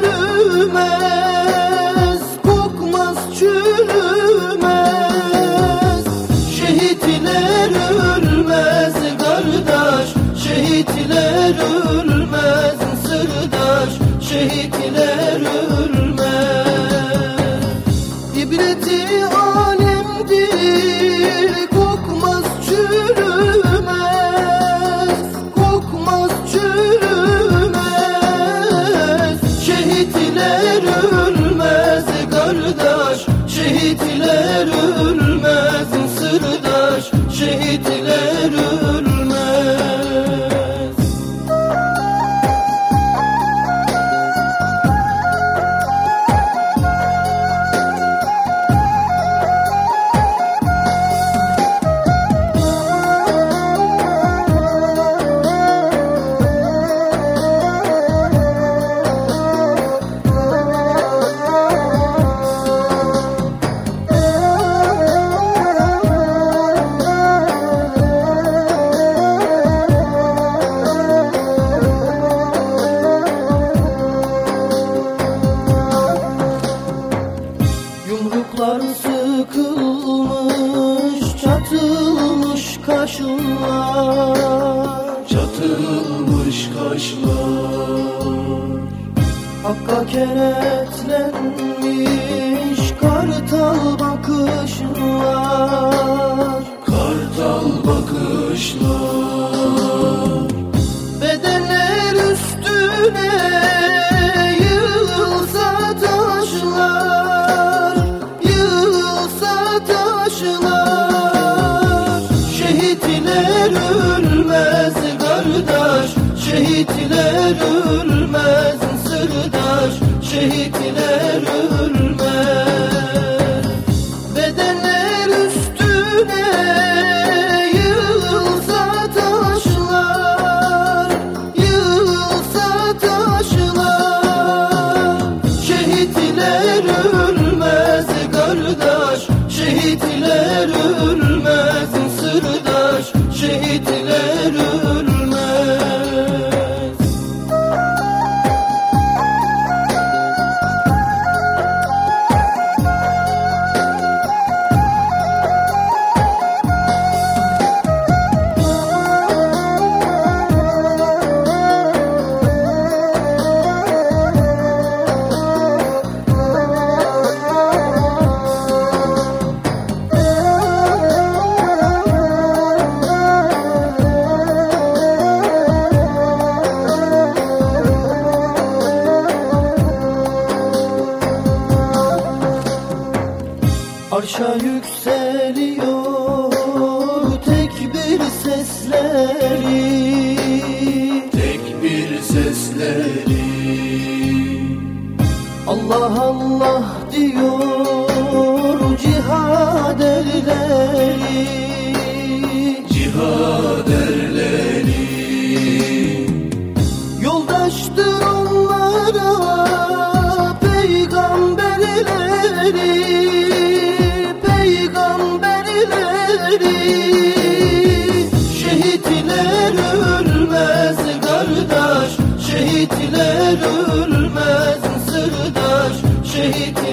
çürümez kokmaz çürümez. Şehitler ölmez kardeş şehitler ölmez Yumruklar sıkılmış, çatılmış kaşlar. Çatılmış kaşlar. Hakka kenetlenmiş kartal bakışlar. Kartal bakışlar Şehitler ölmez sesleri. Tekbir sesleri. Allah Allah diyor cihad Şehitler ölmez kardeş Şehitler ölmez sırdaş Şehitler